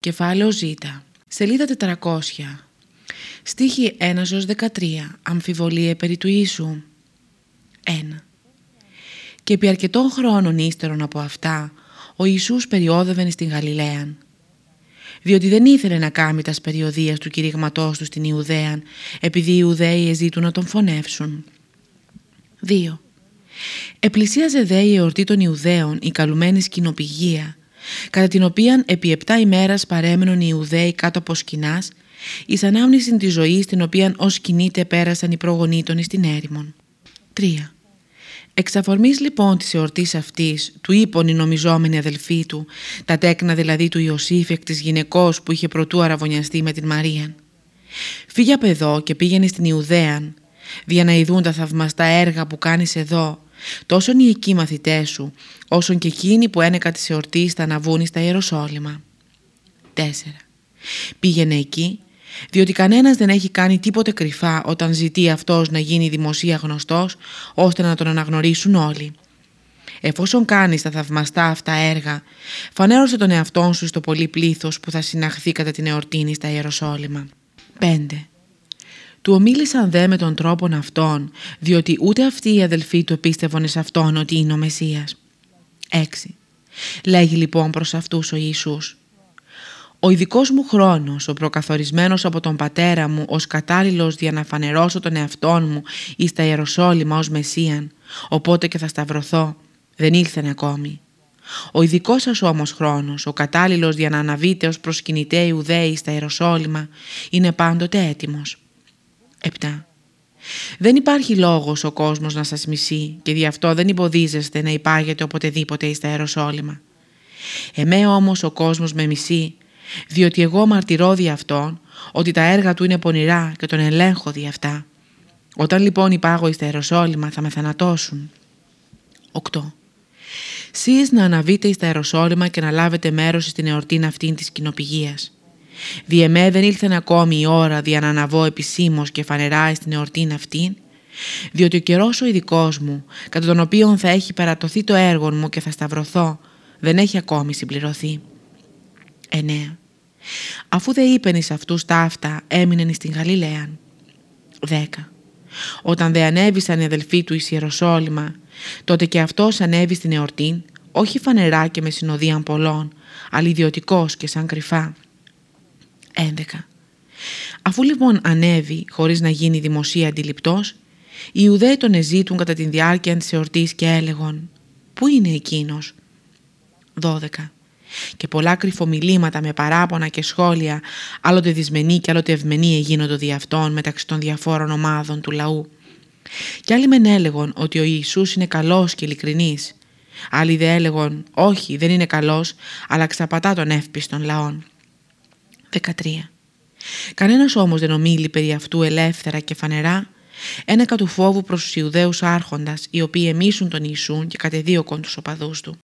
Κεφάλαιο Ζ. Σελίδα 400. Στίχη 1 13. Αμφιβολία περί του Ιησού. 1. Και επί αρκετών χρόνων ύστερον από αυτά, ο Ιησούς περιόδευεν στην Γαλιλαίαν. Διότι δεν ήθελε να κάνει τας περιοδίας του κηρύγματός του στην Ιουδαίαν, επειδή οι Ιουδαίοι εζήτουν να τον φωνεύσουν. 2. Επλησίαζε δε η εορτή των Ιουδαίων η καλουμένη σκηνοπηγία, κατά την οποία επί επτά ημέρας παρέμενον οι Ιουδαίοι κάτω από σκηνάς, εις ανάμνηση της ζωής την οποία ως κινείται πέρασαν οι προγονείς των στην έρημον. 3. Εξ αφορμής λοιπόν της εορτής αυτής, του είπον η νομιζόμενη αδελφή του, τα τέκνα δηλαδή του Ιωσήφ εκ της γυναικός που είχε προτού αραβωνιαστεί με την Μαρίαν. Φύγε από εδώ και πήγαινε στην Ιουδαίαν, για να ειδούν τα θαυμαστά έργα που κάνεις εδώ, Τόσον οι εκεί μαθητές σου, όσον και εκείνοι που ένεκα της εορτής θα αναβούν στα Ιεροσόλυμα. 4. Πήγαινε εκεί, διότι κανένας δεν έχει κάνει τίποτε κρυφά όταν ζητεί αυτός να γίνει δημοσία γνωστός, ώστε να τον αναγνωρίσουν όλοι. Εφόσον κάνεις τα θαυμαστά αυτά έργα, φανέρωσε τον εαυτόν σου στο πολύ πλήθος που θα συναχθεί κατά την εορτήνη στα Ιεροσόλυμα. 5. Του ομίλησαν δε με τον τρόπον αυτόν, διότι ούτε αυτοί οι αδελφοί του πίστευαν σε αυτόν ότι είναι ο Μεσσίας. 6. Λέγει λοιπόν προς αυτούς ο Ιησούς «Ο ειδικός μου χρόνος, ο προκαθορισμένος από τον πατέρα μου ως κατάλληλος για να φανερώσω τον εαυτόν μου εις τα Ιεροσόλυμα ως Μεσσίαν, οπότε και θα σταυρωθώ, δεν ήλθεν ακόμη. Ο ειδικός σας όμως χρόνος, ο κατάλληλος για να αναβείτε ως προσκυνητέ Ιουδαίοι στα Ιεροσόλυμα, είναι πάντοτε έτοιμος. 7. Δεν υπάρχει λόγος ο κόσμος να σας μισεί και δι' αυτό δεν υποδίζεστε να υπάγετε οποτεδήποτε εις τα αεροσόλυμα. Εμέ όμως ο κόσμος με μισεί, διότι εγώ μαρτυρώ δι' αυτόν ότι τα έργα του είναι πονηρά και τον ελέγχω δι' αυτά. Όταν λοιπόν υπάγω εις τα αεροσόλυμα θα με θανατώσουν. 8. Σεις να αναβείτε εις τα αεροσόλυμα και να λάβετε μέρος στην εορτήν αυτήν της κοινοπηγίας. Διεμέ δεν ήλθεν ακόμη η ώρα δια να αναβώ επισήμως και φανερά στην εορτήν αυτήν, διότι ο καιρός ο ειδικός μου, κατά τον οποίο θα έχει περατωθεί το έργο μου και θα σταυρωθώ, δεν έχει ακόμη συμπληρωθεί. 9. Αφού δεν είπεν εις αυτούς τα αυτά, έμεινεν στην Γαλιλαία. 10. Όταν δε ανέβησαν οι αδελφοί του εις Ιεροσόλυμα, τότε και αυτός ανέβη στην εορτήν, όχι φανερά και με συνοδείαν πολλών, αλλά ιδιωτικός και σαν κρυφά. 11. Αφού λοιπόν ανέβη χωρίς να γίνει δημοσία αντιληπτός, οι Ιουδαίοι τον εζήτουν κατά τη διάρκεια της εορτής και έλεγον «Πού είναι εκείνος» 12. Και πολλά κρυφομιλήματα με παράπονα και σχόλια, άλλοτε δυσμενή και άλλοτε ευμενή εγίνοντο δι' αυτών μεταξύ των διαφόρων ομάδων του λαού. Κι άλλοι μεν έλεγον ότι ο Ιησούς είναι καλός και ειλικρινής. Άλλοι δε έλεγον όχι δεν είναι καλός αλλά ξαπατά τον εύπιστον λαών. 13. Κανένας όμως δεν ομίλει περί αυτού ελεύθερα και φανερά, ένεκα του φόβου προς τους Ιουδαίους άρχοντας, οι οποίοι εμίσουν τον Ιησούν και κατεδίωκον τους οπαδούς του.